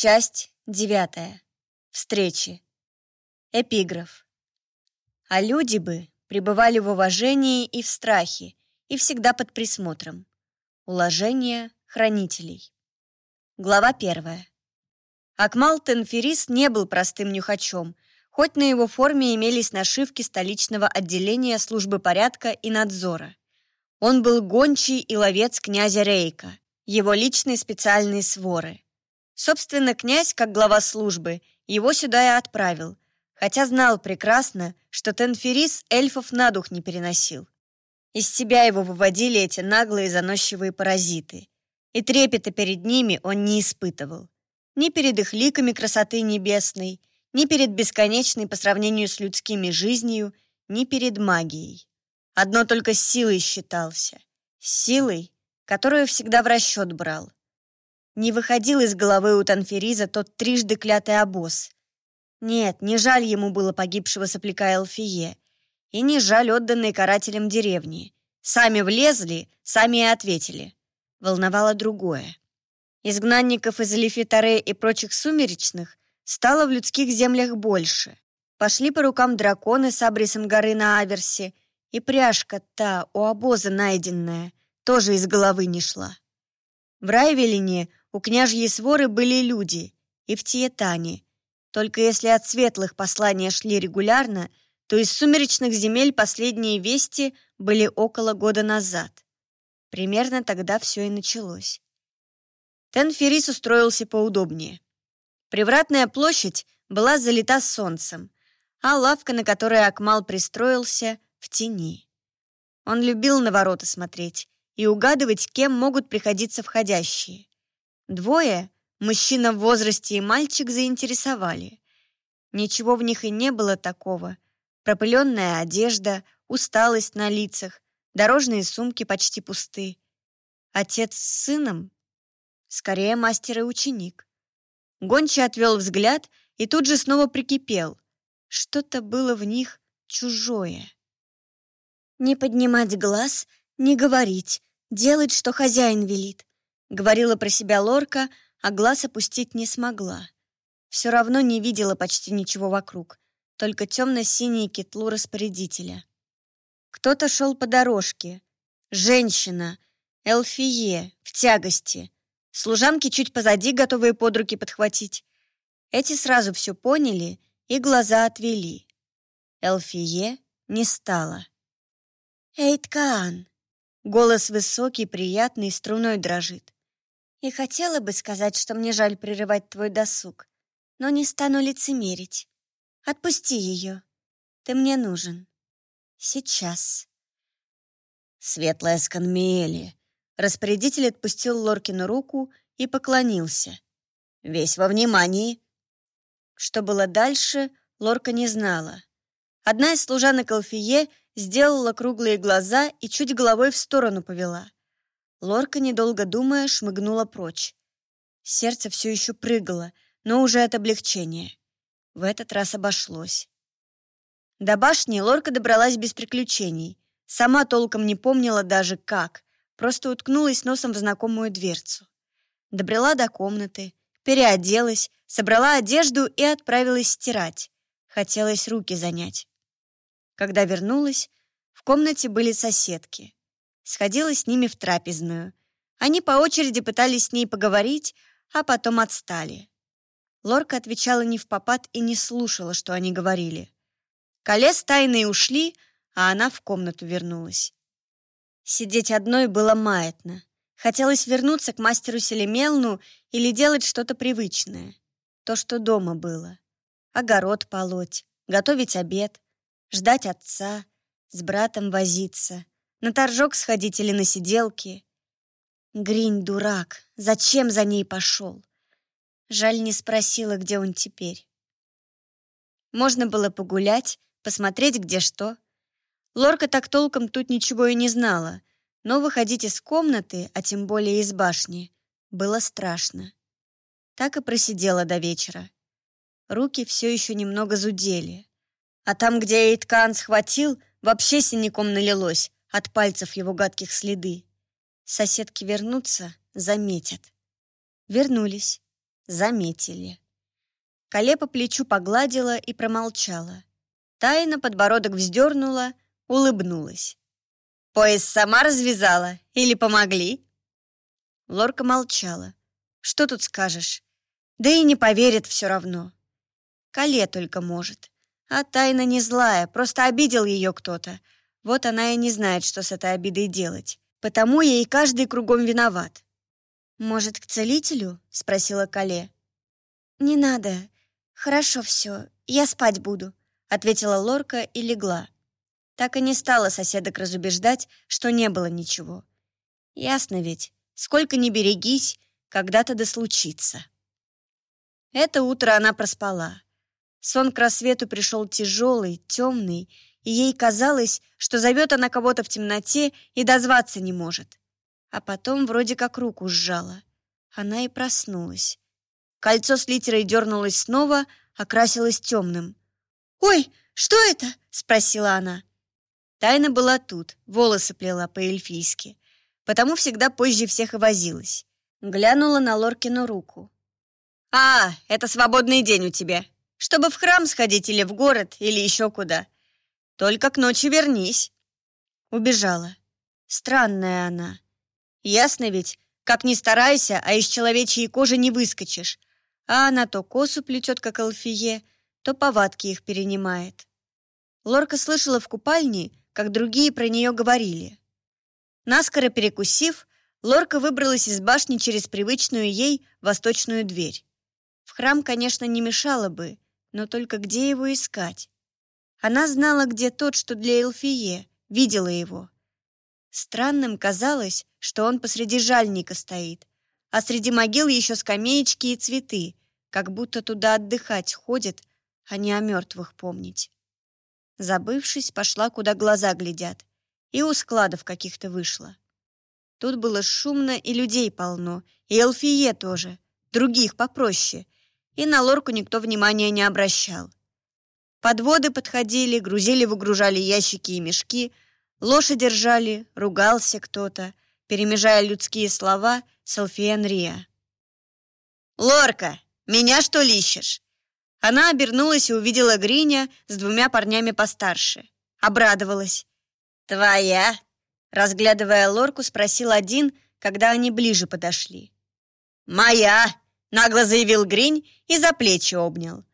Часть девятая. Встречи. Эпиграф. А люди бы пребывали в уважении и в страхе, и всегда под присмотром. Уложение хранителей. Глава первая. Акмал Тенферис не был простым нюхачом, хоть на его форме имелись нашивки столичного отделения службы порядка и надзора. Он был гончий и ловец князя Рейка, его личные специальные своры. Собственно, князь, как глава службы, его сюда и отправил, хотя знал прекрасно, что Тенферис эльфов на дух не переносил. Из себя его выводили эти наглые заносчивые паразиты. И трепета перед ними он не испытывал. Ни перед их ликами красоты небесной, ни перед бесконечной по сравнению с людскими жизнью, ни перед магией. Одно только с силой считался. силой, которую всегда в расчет брал. Не выходил из головы у Танфериза тот трижды клятый обоз. Нет, не жаль ему было погибшего сопляка Элфие. И не жаль отданной карателям деревни. Сами влезли, сами и ответили. Волновало другое. Изгнанников из Лифитаре и прочих сумеречных стало в людских землях больше. Пошли по рукам драконы с абрисом горы на Аверсе — и пряжка та, у обоза найденная, тоже из головы не шла. В Райвелине у княжьей своры были люди, и в Тиетане. Только если от светлых послания шли регулярно, то из сумеречных земель последние вести были около года назад. Примерно тогда все и началось. Тенферис устроился поудобнее. Привратная площадь была залита солнцем, а лавка, на которой Акмал пристроился, в тени. Он любил на ворота смотреть и угадывать, кем могут приходиться входящие. Двое, мужчина в возрасте и мальчик, заинтересовали. Ничего в них и не было такого. Пропыленная одежда, усталость на лицах, дорожные сумки почти пусты. Отец с сыном? Скорее, мастер и ученик. Гончий отвел взгляд и тут же снова прикипел. Что-то было в них чужое. «Не поднимать глаз, не говорить, делать, что хозяин велит», говорила про себя Лорка, а глаз опустить не смогла. Все равно не видела почти ничего вокруг, только темно-синие кетлу распорядителя. Кто-то шел по дорожке. Женщина, Элфие, в тягости. Служанки чуть позади, готовые под руки подхватить. Эти сразу все поняли и глаза отвели. Элфие не стало. «Эйткаан!» Голос высокий, приятный, струной дрожит. «И хотела бы сказать, что мне жаль прерывать твой досуг, но не стану лицемерить. Отпусти ее. Ты мне нужен. Сейчас». «Светлая Сканмиэли!» Распорядитель отпустил Лоркину руку и поклонился. «Весь во внимании!» Что было дальше, Лорка не знала. Одна из служанок Алфие сделала круглые глаза и чуть головой в сторону повела. Лорка, недолго думая, шмыгнула прочь. Сердце все еще прыгало, но уже от облегчения. В этот раз обошлось. До башни Лорка добралась без приключений. Сама толком не помнила даже как, просто уткнулась носом в знакомую дверцу. Добрела до комнаты, переоделась, собрала одежду и отправилась стирать. Хотелось руки занять. Когда вернулась, в комнате были соседки. Сходила с ними в трапезную. Они по очереди пытались с ней поговорить, а потом отстали. Лорка отвечала не в попад и не слушала, что они говорили. Колес тайные ушли, а она в комнату вернулась. Сидеть одной было маятно. Хотелось вернуться к мастеру Селемелну или делать что-то привычное. То, что дома было. Огород полоть, готовить обед, ждать отца, с братом возиться, на торжок сходить или на сиделки. Гринь дурак, зачем за ней пошел? Жаль, не спросила, где он теперь. Можно было погулять, посмотреть, где что. Лорка так толком тут ничего и не знала, но выходить из комнаты, а тем более из башни, было страшно. Так и просидела до вечера. Руки все еще немного зудели. А там, где Эйткан схватил, вообще синяком налилось, от пальцев его гадких следы. Соседки вернутся, заметят. Вернулись. заметили. Кале по плечу погладила и промолчала. Тайна подбородок вздернула, улыбнулась. «Пояс сама развязала? Или помогли?» Лорка молчала. «Что тут скажешь? Да и не поверит все равно. Кале только может. А тайна не злая, просто обидел ее кто-то. Вот она и не знает, что с этой обидой делать. Потому ей каждый кругом виноват. «Может, к целителю?» — спросила Кале. «Не надо. Хорошо все. Я спать буду», — ответила Лорка и легла. Так и не стала соседок разубеждать, что не было ничего. Ясно ведь, сколько ни берегись, когда-то да случится. Это утро она проспала. Сон к рассвету пришел тяжелый, темный, и ей казалось, что зовет она кого-то в темноте и дозваться не может. А потом вроде как руку сжала. Она и проснулась. Кольцо с литерой дернулось снова, окрасилось темным. «Ой, что это?» — спросила она. Тайна была тут, волосы плела по-эльфийски, потому всегда позже всех и возилась. Глянула на Лоркину руку. «А, это свободный день у тебя. Чтобы в храм сходить или в город, или еще куда. Только к ночи вернись». Убежала. Странная она. Ясно ведь, как ни старайся, а из человечьей кожи не выскочишь. А она то косу плетет, как алфие, то повадки их перенимает. Лорка слышала в купальне, как другие про нее говорили. Наскоро перекусив, Лорка выбралась из башни через привычную ей восточную дверь. В храм, конечно, не мешало бы, но только где его искать? Она знала, где тот, что для Элфие, видела его. Странным казалось, что он посреди жальника стоит, а среди могил еще скамеечки и цветы, как будто туда отдыхать ходит, а не о мертвых помнить. Забывшись, пошла, куда глаза глядят, и у складов каких-то вышла. Тут было шумно и людей полно, и Элфие тоже, других попроще — и на лорку никто внимания не обращал. Подводы подходили, грузили-выгружали ящики и мешки, лошади держали, ругался кто-то, перемежая людские слова с Алфиен «Лорка, меня что ли ищешь?» Она обернулась и увидела Гриня с двумя парнями постарше. Обрадовалась. «Твоя?» Разглядывая лорку, спросил один, когда они ближе подошли. «Моя!» Нагло заявил Гринь и за плечи обнял.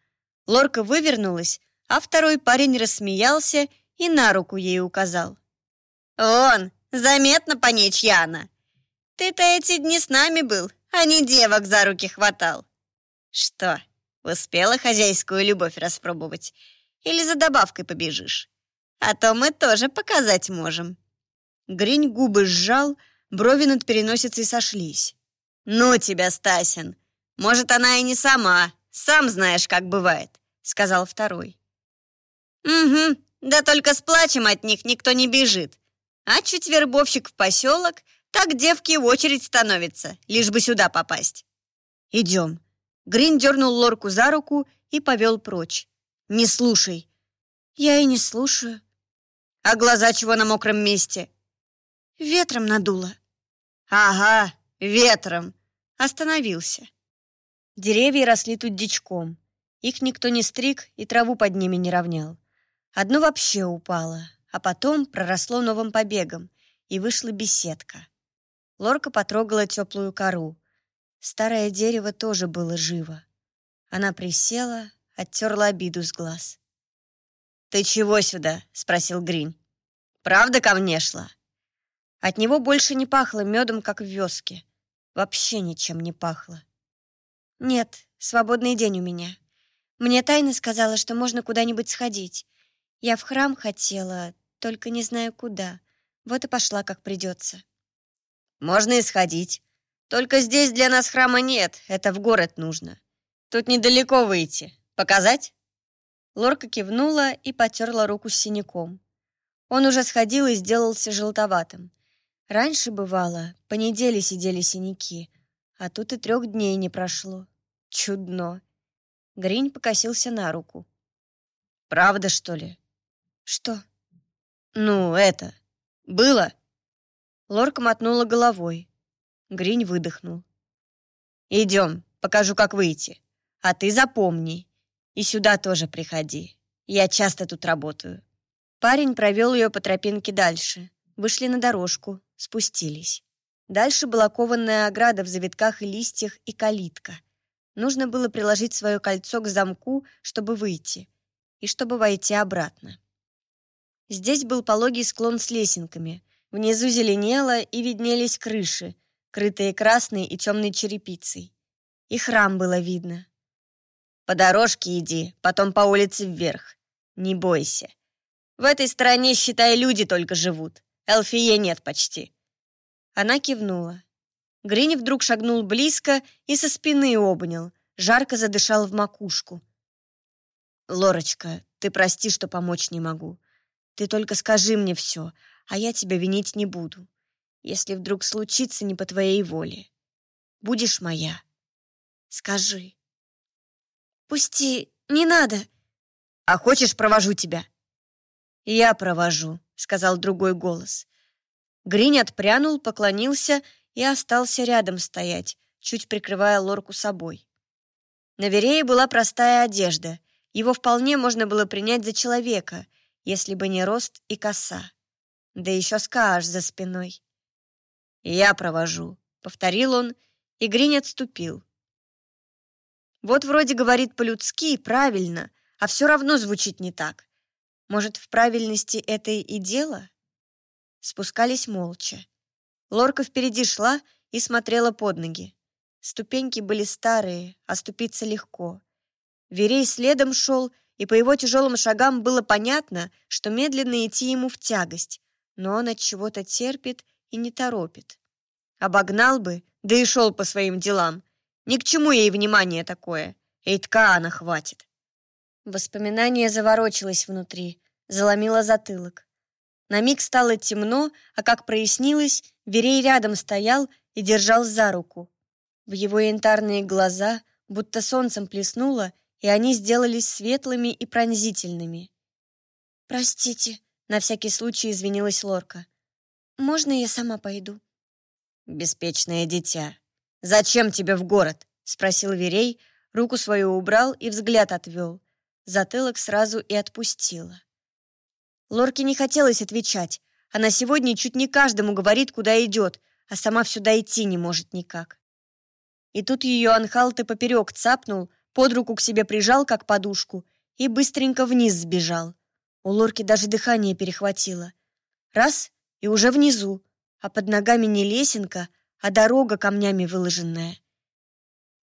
Лорка вывернулась, а второй парень рассмеялся и на руку ей указал. «Вон, заметно по ней чьяна. Ты-то эти дни с нами был, а не девок за руки хватал. Что, успела хозяйскую любовь распробовать? Или за добавкой побежишь? А то мы тоже показать можем». Гринь губы сжал, брови над переносицей сошлись. «Ну тебя, Стасин, может, она и не сама. Сам знаешь, как бывает», — сказал второй. «Угу, да только с плачем от них никто не бежит. А чуть вербовщик в поселок, так девки в очередь становятся, лишь бы сюда попасть». «Идем». Грин дернул лорку за руку и повел прочь. «Не слушай». «Я и не слушаю». «А глаза чего на мокром месте?» «Ветром надуло». «Ага, ветром». Остановился. Деревья росли тут дичком. Их никто не стриг и траву под ними не равнял. Одно вообще упало, а потом проросло новым побегом, и вышла беседка. Лорка потрогала теплую кору. Старое дерево тоже было живо. Она присела, оттерла обиду с глаз. «Ты чего сюда?» — спросил Грин. «Правда ко мне шла?» От него больше не пахло медом, как в вёске. Вообще ничем не пахло. «Нет, свободный день у меня. Мне тайна сказала, что можно куда-нибудь сходить. Я в храм хотела, только не знаю куда. Вот и пошла, как придется». «Можно и сходить. Только здесь для нас храма нет, это в город нужно. Тут недалеко выйти. Показать?» Лорка кивнула и потерла руку с синяком. Он уже сходил и сделался желтоватым. Раньше, бывало, по неделе сидели синяки, а тут и трех дней не прошло. Чудно. Гринь покосился на руку. «Правда, что ли?» «Что?» «Ну, это... Было?» Лорка мотнула головой. Гринь выдохнул. «Идем, Покажу, как выйти. А ты запомни. И сюда тоже приходи. Я часто тут работаю». Парень провел ее по тропинке дальше. Вышли на дорожку, спустились. Дальше была кованная ограда в завитках и листьях и калитка. Нужно было приложить свое кольцо к замку, чтобы выйти, и чтобы войти обратно. Здесь был пологий склон с лесенками. Внизу зеленело и виднелись крыши, крытые красной и темной черепицей. И храм было видно. «По дорожке иди, потом по улице вверх. Не бойся. В этой стороне, считай, люди только живут. Элфие нет почти». Она кивнула. Грини вдруг шагнул близко и со спины обнял, жарко задышал в макушку. «Лорочка, ты прости, что помочь не могу. Ты только скажи мне все, а я тебя винить не буду, если вдруг случится не по твоей воле. Будешь моя? Скажи». «Пусти, не надо». «А хочешь, провожу тебя?» «Я провожу», — сказал другой голос. Гринь отпрянул, поклонился и остался рядом стоять, чуть прикрывая лорку собой. На Верее была простая одежда. Его вполне можно было принять за человека, если бы не рост и коса. Да еще скааш за спиной. «Я провожу», — повторил он, и Гринь отступил. Вот вроде говорит по-людски, правильно, а все равно звучит не так. Может, в правильности это и дело? Спускались молча. Лорка впереди шла и смотрела под ноги. Ступеньки были старые, а ступиться легко. Верей следом шел, и по его тяжелым шагам было понятно, что медленно идти ему в тягость, но он от чего-то терпит и не торопит. Обогнал бы, да и шел по своим делам. Ни к чему ей внимание такое. Эйтка она хватит. Воспоминание заворочилось внутри, заломило затылок. На миг стало темно, а как прояснилось, Верей рядом стоял и держал за руку. В его янтарные глаза будто солнцем плеснуло, и они сделались светлыми и пронзительными. «Простите», — на всякий случай извинилась Лорка. «Можно я сама пойду?» «Беспечное дитя. Зачем тебе в город?» — спросил Верей, руку свою убрал и взгляд отвел. Затылок сразу и отпустила. Лорке не хотелось отвечать. Она сегодня чуть не каждому говорит, куда идет, а сама все дойти не может никак. И тут ее анхал-то поперек цапнул, под руку к себе прижал, как подушку, и быстренько вниз сбежал. У Лорки даже дыхание перехватило. Раз — и уже внизу, а под ногами не лесенка, а дорога камнями выложенная.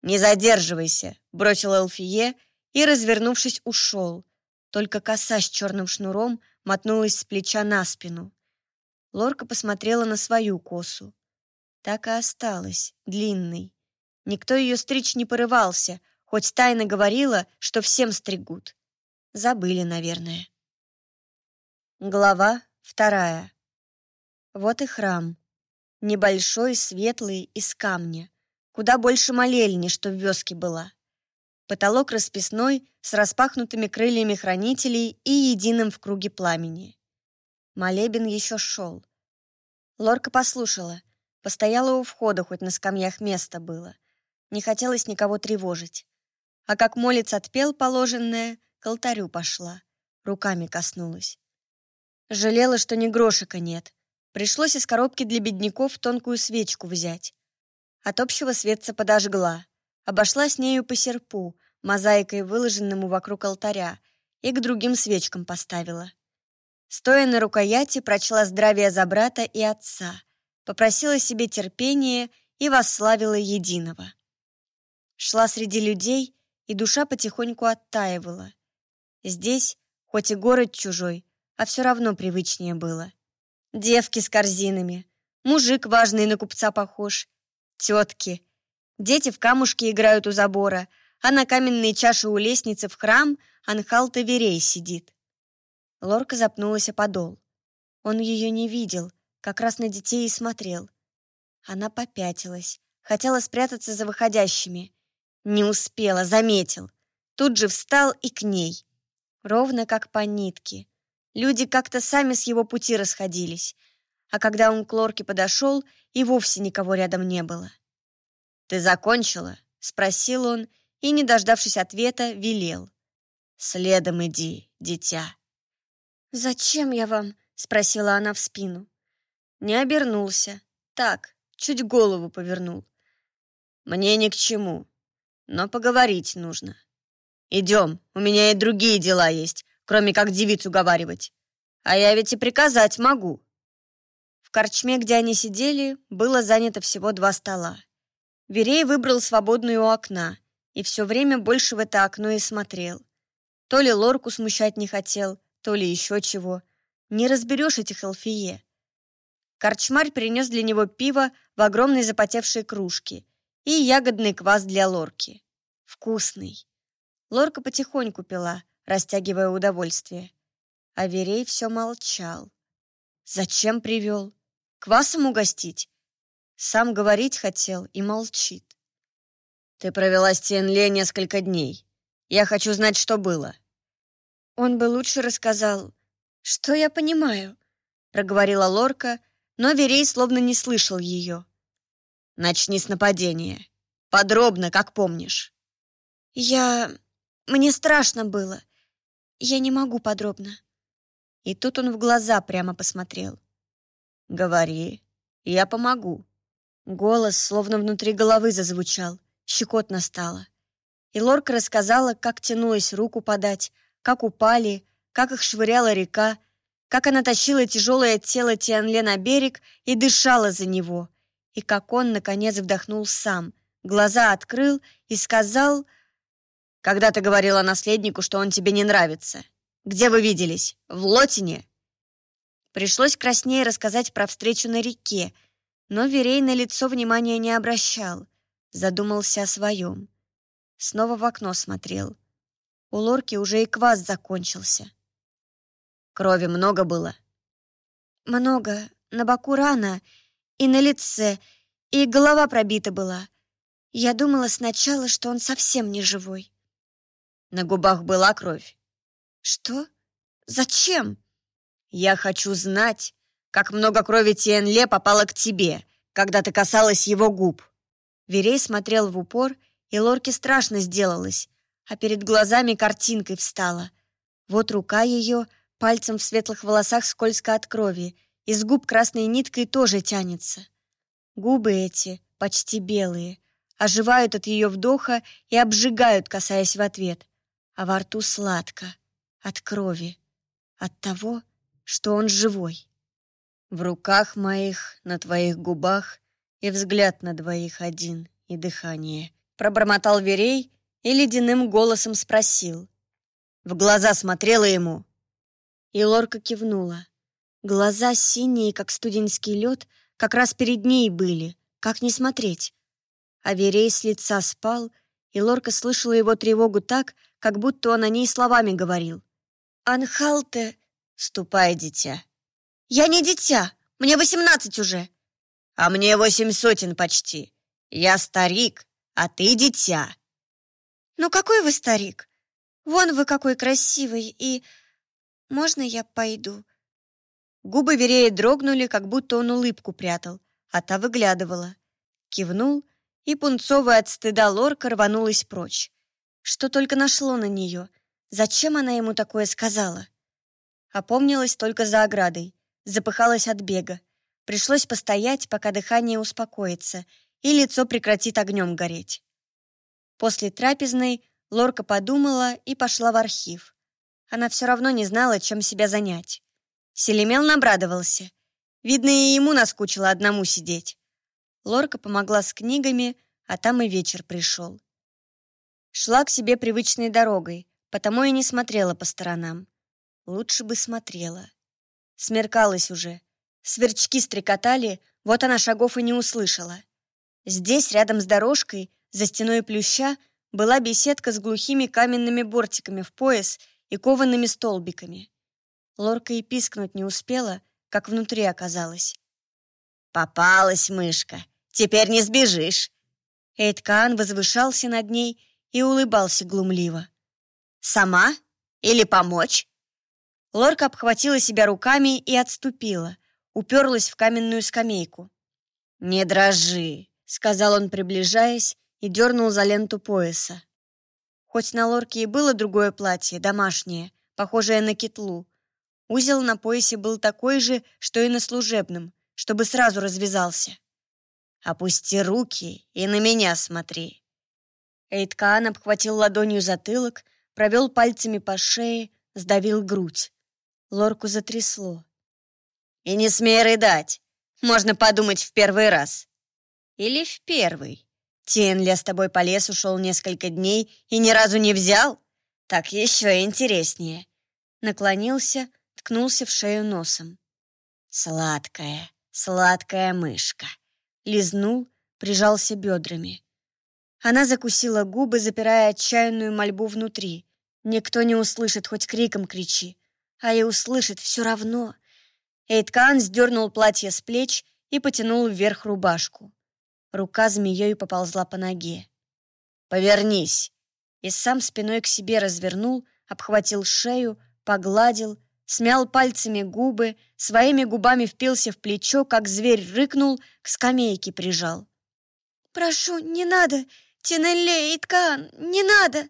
«Не задерживайся», — бросил Элфие и, развернувшись, ушел. Только коса с черным шнуром мотнулась с плеча на спину. Лорка посмотрела на свою косу. Так и осталась, длинной. Никто ее стричь не порывался, хоть тайно говорила, что всем стригут. Забыли, наверное. Глава вторая. Вот и храм. Небольшой, светлый, из камня. Куда больше молельни, что в вёске была. Потолок расписной, с распахнутыми крыльями хранителей и единым в круге пламени. Молебен еще шел. Лорка послушала. Постояла у входа, хоть на скамьях место было. Не хотелось никого тревожить. А как молец отпел положенное, к алтарю пошла. Руками коснулась. Жалела, что ни грошика нет. Пришлось из коробки для бедняков тонкую свечку взять. От общего светца подожгла. Обошла с нею по серпу, мозаикой выложенному вокруг алтаря, и к другим свечкам поставила. Стоя на рукояти, прочла здравие за брата и отца, попросила себе терпения и восславила единого. Шла среди людей, и душа потихоньку оттаивала. Здесь, хоть и город чужой, а все равно привычнее было. Девки с корзинами, мужик важный на купца похож, тетки. Дети в камушки играют у забора, а на каменной чаше у лестницы в храм Анхал Таверей сидит. Лорка запнулась о подол. Он ее не видел, как раз на детей и смотрел. Она попятилась, хотела спрятаться за выходящими. Не успела, заметил. Тут же встал и к ней. Ровно как по нитке. Люди как-то сами с его пути расходились. А когда он к Лорке подошел, и вовсе никого рядом не было. «Ты закончила?» — Спросил он и, не дождавшись ответа, велел. «Следом иди, дитя». «Зачем я вам?» — спросила она в спину. Не обернулся. Так, чуть голову повернул. «Мне ни к чему, но поговорить нужно. Идем, у меня и другие дела есть, кроме как девицу уговаривать. А я ведь и приказать могу». В корчме, где они сидели, было занято всего два стола. Верей выбрал свободную у окна и все время больше в это окно и смотрел. То ли лорку смущать не хотел, то ли еще чего. Не разберешь этих элфие. Корчмарь принес для него пиво в огромной запотевшей кружке и ягодный квас для лорки. Вкусный. Лорка потихоньку пила, растягивая удовольствие. А Верей все молчал. Зачем привел? Квасом угостить? Сам говорить хотел и молчит. Ты провела с Тенле несколько дней. Я хочу знать, что было. Он бы лучше рассказал. Что я понимаю? Проговорила Лорка, но Верей словно не слышал ее. Начни с нападения. Подробно, как помнишь. Я... Мне страшно было. Я не могу подробно. И тут он в глаза прямо посмотрел. «Говори, я помогу». Голос словно внутри головы зазвучал, щекотно стало. И Лорка рассказала, как тянулась руку подать, как упали, как их швыряла река, как она тащила тяжелое тело Тианле на берег и дышала за него, и как он, наконец, вдохнул сам, глаза открыл и сказал... «Когда ты говорила наследнику, что он тебе не нравится? Где вы виделись? В Лотине?» Пришлось краснее рассказать про встречу на реке, но Верей на лицо внимания не обращал, задумался о своем. Снова в окно смотрел. У Лорки уже и квас закончился. Крови много было? Много. На боку рана, и на лице, и голова пробита была. Я думала сначала, что он совсем не живой. На губах была кровь. Что? Зачем? Я хочу знать, как много крови Тиенле попало к тебе, когда ты касалась его губ. Верей смотрел в упор, и Лорке страшно сделалось, а перед глазами картинкой встала. Вот рука ее, пальцем в светлых волосах скользко от крови, из губ красной ниткой тоже тянется. Губы эти, почти белые, оживают от ее вдоха и обжигают, касаясь в ответ. А во рту сладко, от крови, от того, что он живой. В руках моих, на твоих губах и взгляд на двоих один, и дыхание. Пробормотал Верей и ледяным голосом спросил. В глаза смотрела ему. И Лорка кивнула. Глаза синие, как студеньский лед, как раз перед ней были. Как не смотреть? А Верей с лица спал, и Лорка слышала его тревогу так, как будто он о ней словами говорил. «Анхалте...» «Ступай, дитя». «Я не дитя, мне восемнадцать уже». «А мне восемь сотен почти. Я старик, а ты дитя». «Ну какой вы старик? Вон вы какой красивый, и... Можно я пойду?» Губы Верея дрогнули, как будто он улыбку прятал, а та выглядывала. Кивнул, и пунцовая от стыда лорка рванулась прочь. Что только нашло на нее. Зачем она ему такое сказала? Опомнилась только за оградой. Запыхалась от бега. Пришлось постоять, пока дыхание успокоится, и лицо прекратит огнем гореть. После трапезной Лорка подумала и пошла в архив. Она все равно не знала, чем себя занять. Селемел набрадовался. Видно, и ему наскучило одному сидеть. Лорка помогла с книгами, а там и вечер пришел. Шла к себе привычной дорогой, потому и не смотрела по сторонам. Лучше бы смотрела. Смеркалось уже. Сверчки стрекотали, вот она шагов и не услышала. Здесь, рядом с дорожкой, за стеной плюща, была беседка с глухими каменными бортиками в пояс и коваными столбиками. Лорка и пискнуть не успела, как внутри оказалась. «Попалась мышка! Теперь не сбежишь!» Эйткаан возвышался над ней и улыбался глумливо. «Сама? Или помочь?» Лорка обхватила себя руками и отступила, уперлась в каменную скамейку. «Не дрожи», — сказал он, приближаясь, и дернул за ленту пояса. Хоть на лорке и было другое платье, домашнее, похожее на китлу, узел на поясе был такой же, что и на служебном, чтобы сразу развязался. «Опусти руки и на меня смотри». Эйткаан обхватил ладонью затылок, провел пальцами по шее, сдавил грудь. Лорку затрясло. «И не смей рыдать! Можно подумать в первый раз!» «Или в первый?» Тенля с тобой по лесу шел несколько дней и ни разу не взял? Так еще интереснее. Наклонился, ткнулся в шею носом. Сладкая, сладкая мышка. Лизнул, прижался бедрами. Она закусила губы, запирая отчаянную мольбу внутри. Никто не услышит, хоть криком кричи. А и услышит все равно. Эйткан сдернул платье с плеч и потянул вверх рубашку. Рука змеей поползла по ноге. «Повернись!» И сам спиной к себе развернул, обхватил шею, погладил, смял пальцами губы, своими губами впился в плечо, как зверь рыкнул, к скамейке прижал. «Прошу, не надо! Тинелле и Ткан, не надо!»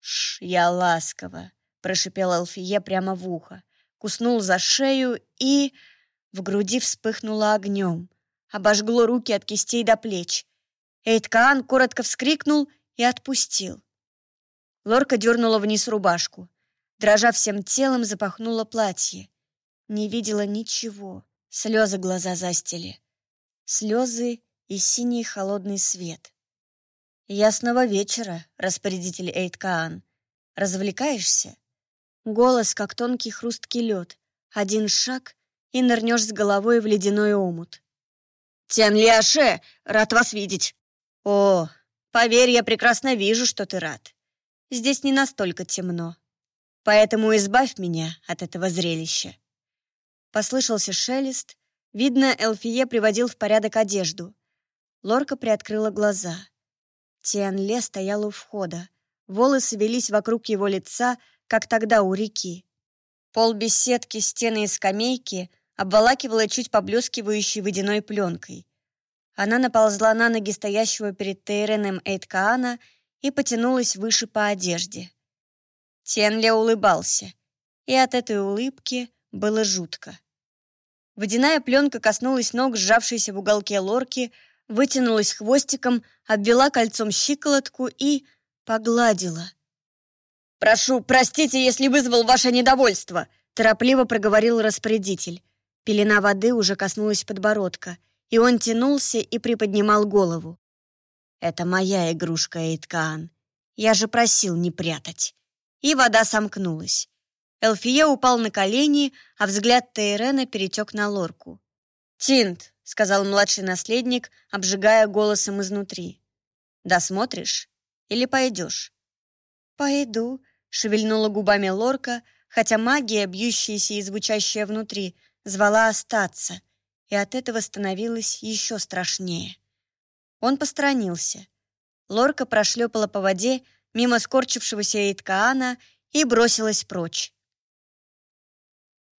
«Ш, я ласково!» — прошипел Алфие прямо в ухо, куснул за шею и... В груди вспыхнуло огнем обожгло руки от кистей до плеч. Эйткаан коротко вскрикнул и отпустил. Лорка дернула вниз рубашку. Дрожа всем телом, запахнула платье. Не видела ничего. Слезы глаза застили. Слезы и синий холодный свет. «Ясного вечера, распорядитель Эйткаан. Развлекаешься?» Голос, как тонкий хрусткий лед. Один шаг, и нырнешь с головой в ледяной омут. «Тян Лиаше, рад вас видеть!» «О, поверь, я прекрасно вижу, что ты рад. Здесь не настолько темно. Поэтому избавь меня от этого зрелища». Послышался шелест. Видно, Элфие приводил в порядок одежду. Лорка приоткрыла глаза. Тиан Ле стоял у входа. Волосы велись вокруг его лица, как тогда у реки. Пол беседки, стены и скамейки обволакивала чуть поблескивающей водяной пленкой. Она наползла на ноги стоящего перед Тейреном Эйткаана и потянулась выше по одежде. Тенля улыбался, и от этой улыбки было жутко. Водяная пленка коснулась ног, сжавшейся в уголке лорки, вытянулась хвостиком, обвела кольцом щиколотку и погладила. «Прошу, простите, если вызвал ваше недовольство», торопливо проговорил распорядитель. Пелена воды уже коснулась подбородка, и он тянулся и приподнимал голову. «Это моя игрушка, Эйткаан. Я же просил не прятать». И вода сомкнулась. Элфие упал на колени, а взгляд Тейрена перетек на лорку. «Тинт», — сказал младший наследник, обжигая голосом изнутри. «Досмотришь? Или пойдешь?» «Пойду», — шевельнула губами лорка, хотя магия, бьющаяся и звучащая внутри, звала остаться, и от этого становилось еще страшнее. Он посторонился. Лорка прошлепала по воде мимо скорчившегося Эйткаана и бросилась прочь.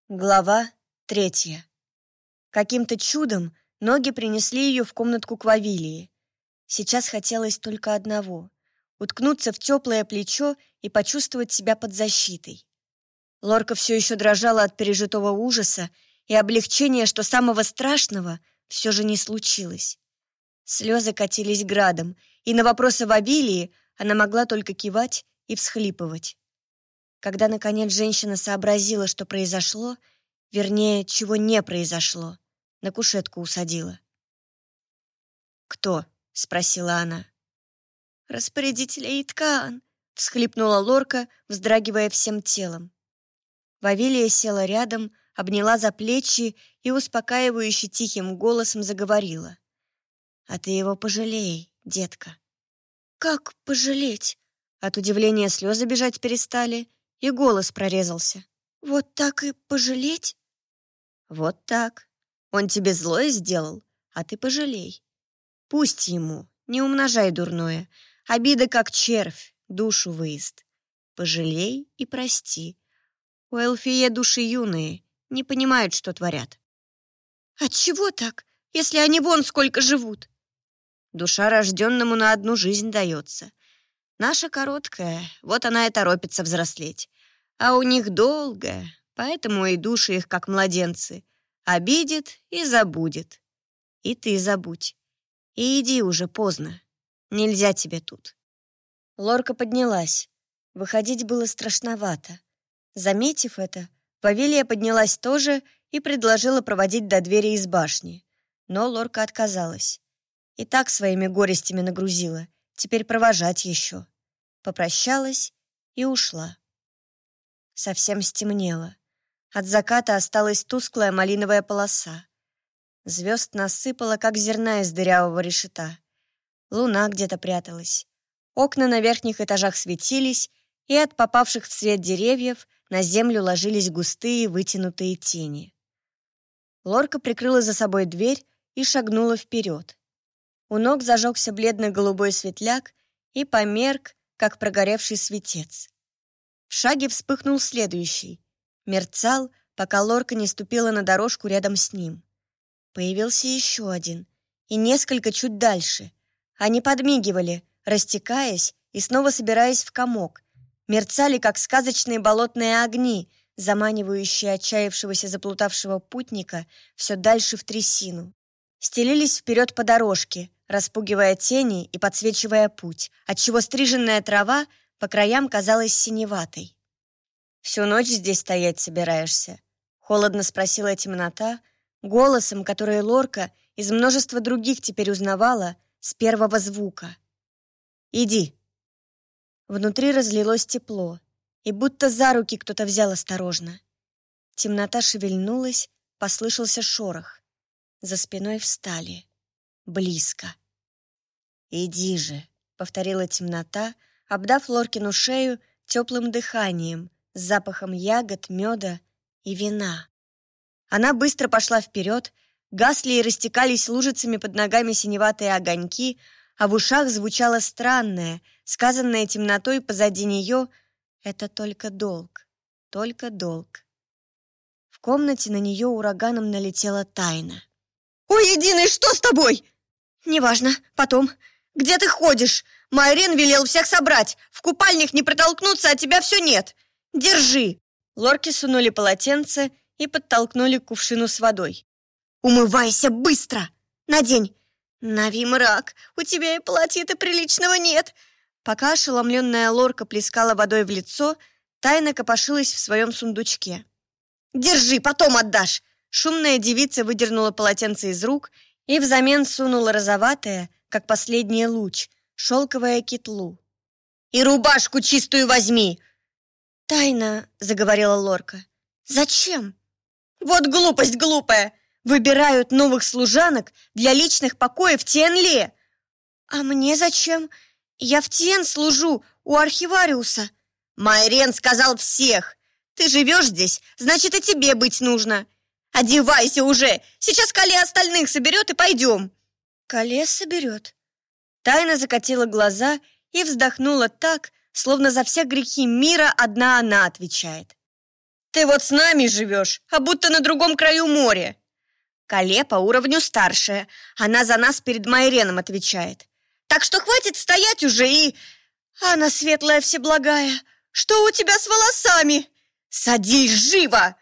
Глава третья. Каким-то чудом ноги принесли ее в комнатку к Вавилии. Сейчас хотелось только одного — уткнуться в теплое плечо и почувствовать себя под защитой. Лорка все еще дрожала от пережитого ужаса и облегчение, что самого страшного все же не случилось. Слезы катились градом, и на вопросы в обилии она могла только кивать и всхлипывать. Когда, наконец, женщина сообразила, что произошло, вернее, чего не произошло, на кушетку усадила. «Кто?» — спросила она. «Распорядитель Эйткаан», — всхлипнула Лорка, вздрагивая всем телом. Вавилия села рядом, обняла за плечи и успокаивающе тихим голосом заговорила. «А ты его пожалей, детка». «Как пожалеть?» От удивления слезы бежать перестали, и голос прорезался. «Вот так и пожалеть?» «Вот так. Он тебе злое сделал, а ты пожалей. Пусть ему, не умножай дурное. Обида, как червь, душу выезд. Пожалей и прости. У Элфие души юные, не понимают, что творят. Отчего так, если они вон сколько живут? Душа рожденному на одну жизнь дается. Наша короткая, вот она и торопится взрослеть. А у них долгая, поэтому и души их, как младенцы. Обидит и забудет. И ты забудь. И иди уже поздно. Нельзя тебе тут. Лорка поднялась. Выходить было страшновато. Заметив это, Павелия поднялась тоже и предложила проводить до двери из башни. Но Лорка отказалась. И так своими горестями нагрузила. Теперь провожать еще. Попрощалась и ушла. Совсем стемнело. От заката осталась тусклая малиновая полоса. Звезд насыпала, как зерна из дырявого решета. Луна где-то пряталась. Окна на верхних этажах светились, и от попавших в свет деревьев на землю ложились густые вытянутые тени. Лорка прикрыла за собой дверь и шагнула вперед. У ног зажегся бледно-голубой светляк и померк, как прогоревший светец. В шаге вспыхнул следующий. Мерцал, пока Лорка не ступила на дорожку рядом с ним. Появился еще один. И несколько чуть дальше. Они подмигивали, растекаясь и снова собираясь в комок. Мерцали, как сказочные болотные огни, заманивающие отчаявшегося заплутавшего путника все дальше в трясину стелились вперед по дорожке, распугивая тени и подсвечивая путь, отчего стриженная трава по краям казалась синеватой. «Всю ночь здесь стоять собираешься?» — холодно спросила темнота, голосом, который Лорка из множества других теперь узнавала с первого звука. «Иди!» Внутри разлилось тепло, и будто за руки кто-то взял осторожно. Темнота шевельнулась, послышался шорох. За спиной встали. Близко. «Иди же», — повторила темнота, обдав Лоркину шею теплым дыханием, с запахом ягод, меда и вина. Она быстро пошла вперед, гасли и растекались лужицами под ногами синеватые огоньки, а в ушах звучало странное, сказанное темнотой позади нее «Это только долг, только долг». В комнате на нее ураганом налетела тайна. «Ой, Единый, что с тобой?» «Неважно, потом. Где ты ходишь? Майрин велел всех собрать. В купальник не протолкнуться, а тебя все нет. Держи!» Лорки сунули полотенце и подтолкнули к кувшину с водой. «Умывайся быстро! Надень! Нави мрак, у тебя и платья-то приличного нет!» Пока ошеломленная лорка плескала водой в лицо, тайно копошилась в своем сундучке. «Держи, потом отдашь! Шумная девица выдернула полотенце из рук и взамен сунула розоватое, как последний луч, шелковое китлу. «И рубашку чистую возьми!» «Тайна», — заговорила Лорка. «Зачем?» «Вот глупость глупая! Выбирают новых служанок для личных покоев Тенле!» «А мне зачем? Я в Тен служу у архивариуса!» «Майрен сказал всех! Ты живешь здесь, значит, и тебе быть нужно!» «Одевайся уже! Сейчас Кале остальных соберет и пойдем!» «Кале соберет?» Тайна закатила глаза и вздохнула так, словно за все грехи мира одна она отвечает. «Ты вот с нами живешь, а будто на другом краю моря!» Кале по уровню старшая, она за нас перед Майреном отвечает. «Так что хватит стоять уже и...» «Анна светлая всеблагая, что у тебя с волосами?» «Садись живо!»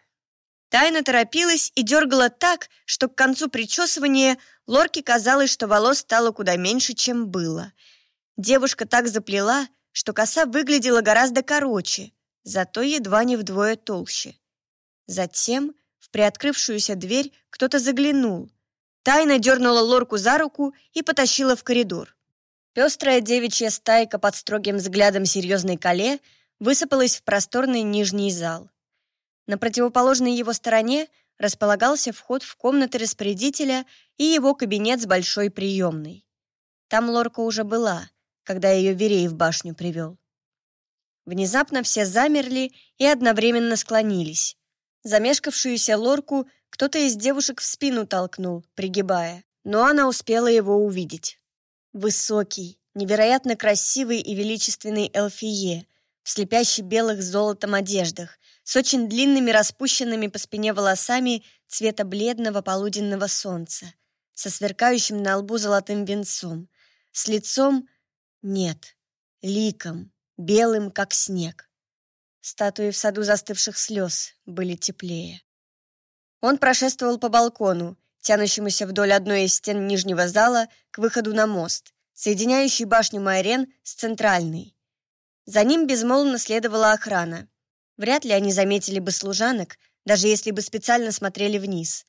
Тайна торопилась и дергала так, что к концу причесывания Лорке казалось, что волос стало куда меньше, чем было. Девушка так заплела, что коса выглядела гораздо короче, зато едва не вдвое толще. Затем в приоткрывшуюся дверь кто-то заглянул. Тайна дернула Лорку за руку и потащила в коридор. Пестрая девичья стайка под строгим взглядом серьезной коле высыпалась в просторный нижний зал. На противоположной его стороне располагался вход в комнаты распорядителя и его кабинет с большой приемной. Там Лорка уже была, когда ее Верей в башню привел. Внезапно все замерли и одновременно склонились. Замешкавшуюся Лорку кто-то из девушек в спину толкнул, пригибая, но она успела его увидеть. Высокий, невероятно красивый и величественный Элфие в слепящих белых золотом одеждах, с очень длинными распущенными по спине волосами цвета бледного полуденного солнца, со сверкающим на лбу золотым венцом, с лицом... Нет, ликом, белым, как снег. Статуи в саду застывших слез были теплее. Он прошествовал по балкону, тянущемуся вдоль одной из стен нижнего зала к выходу на мост, соединяющий башню Майрен с центральной. За ним безмолвно следовала охрана. Вряд ли они заметили бы служанок, даже если бы специально смотрели вниз.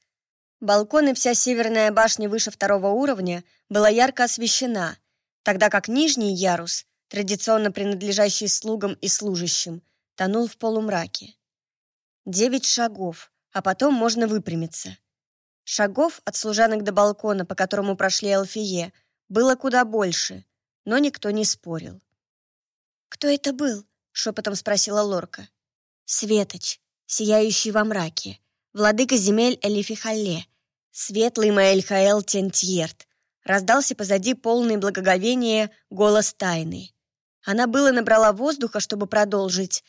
Балкон и вся северная башня выше второго уровня была ярко освещена, тогда как нижний ярус, традиционно принадлежащий слугам и служащим, тонул в полумраке. Девять шагов, а потом можно выпрямиться. Шагов от служанок до балкона, по которому прошли Алфие, было куда больше, но никто не спорил. «Кто это был?» — шепотом спросила Лорка. «Светоч, сияющий во мраке, владыка земель Элифихалле, светлый Маэльхаэл Тентьерт», раздался позади полный благоговения голос тайны. Она было набрала воздуха, чтобы продолжить.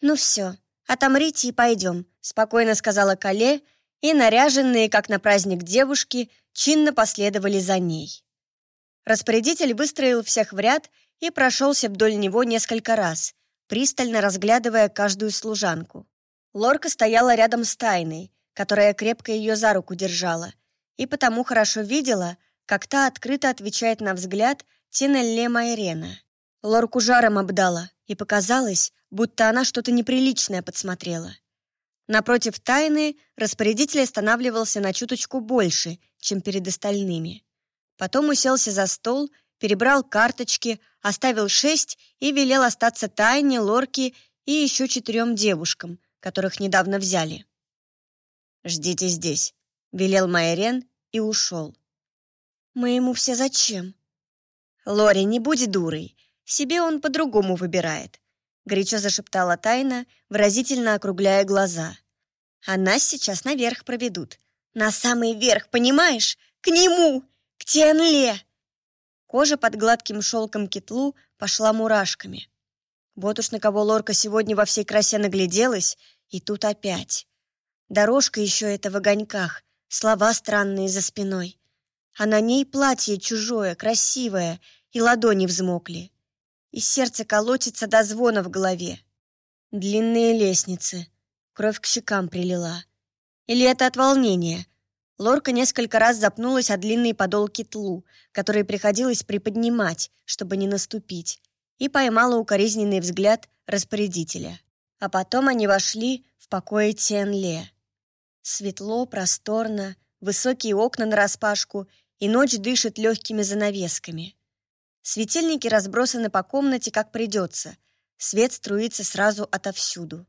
«Ну все, отомрите и пойдем», — спокойно сказала Кале, и наряженные, как на праздник девушки, чинно последовали за ней. Распорядитель выстроил всех в ряд и прошелся вдоль него несколько раз, пристально разглядывая каждую служанку. Лорка стояла рядом с Тайной, которая крепко ее за руку держала, и потому хорошо видела, как та открыто отвечает на взгляд Тинелле Майрена. Лорку жаром обдала, и показалось, будто она что-то неприличное подсмотрела. Напротив тайны распорядитель останавливался на чуточку больше, чем перед остальными. Потом уселся за стол, перебрал карточки, оставил шесть и велел остаться тайне, лорке и еще четырем девушкам, которых недавно взяли. «Ждите здесь», — велел Майрен и ушел. «Мы ему все зачем?» «Лори, не будь дурой. Себе он по-другому выбирает горячо зашептала Тайна, выразительно округляя глаза. «А нас сейчас наверх проведут. На самый верх, понимаешь? К нему! К Тенле!» Кожа под гладким шелком кетлу пошла мурашками. Вот уж на кого Лорка сегодня во всей красе нагляделась, и тут опять. Дорожка еще эта в огоньках, слова странные за спиной. А на ней платье чужое, красивое, и ладони взмокли и сердце колотится до звона в голове. Длинные лестницы. Кровь к щекам прилила. Или это от волнения? Лорка несколько раз запнулась о длинный подол китлу, который приходилось приподнимать, чтобы не наступить, и поймала укоризненный взгляд распорядителя. А потом они вошли в покое Тенле. Светло, просторно, высокие окна нараспашку, и ночь дышит легкими занавесками. Светильники разбросаны по комнате, как придется. Свет струится сразу отовсюду.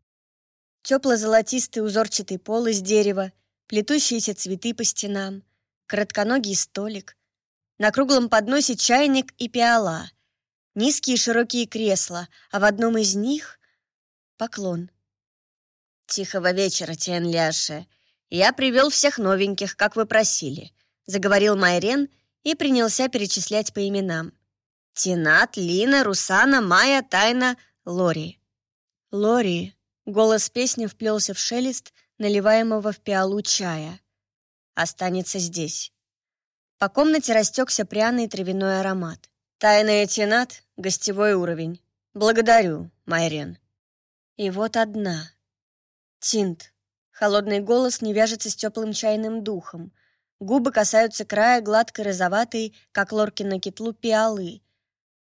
Тепло-золотистый узорчатый пол из дерева, плетущиеся цветы по стенам, коротконогий столик. На круглом подносе чайник и пиала. Низкие широкие кресла, а в одном из них — поклон. «Тихого вечера, Тиенляше. Я привел всех новеньких, как вы просили», — заговорил Майрен и принялся перечислять по именам. Тинат, Лина, Русана, Майя, Тайна, Лори. Лори. Голос песни вплелся в шелест, наливаемого в пиалу чая. Останется здесь. По комнате растекся пряный травяной аромат. Тайна и Тинат — гостевой уровень. Благодарю, Майрен. И вот одна. Тинт. Холодный голос не вяжется с теплым чайным духом. Губы касаются края гладкой розоватой, как лорки на китлу, пиалы,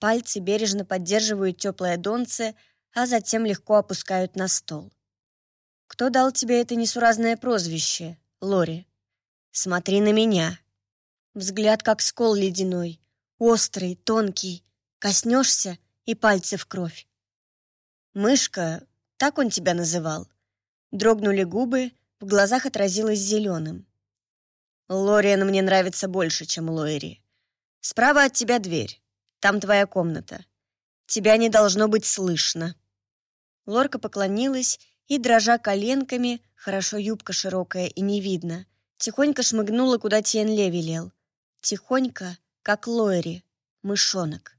Пальцы бережно поддерживают теплое донце, а затем легко опускают на стол. «Кто дал тебе это несуразное прозвище, Лори? Смотри на меня!» Взгляд как скол ледяной, острый, тонкий. Коснешься — и пальцы в кровь. «Мышка, так он тебя называл?» Дрогнули губы, в глазах отразилось зеленым. «Лориан мне нравится больше, чем Лоэри. Справа от тебя дверь. Там твоя комната. Тебя не должно быть слышно». Лорка поклонилась и, дрожа коленками, хорошо юбка широкая и не видно, тихонько шмыгнула, куда Тиенле велел. Тихонько, как Лоэри, мышонок.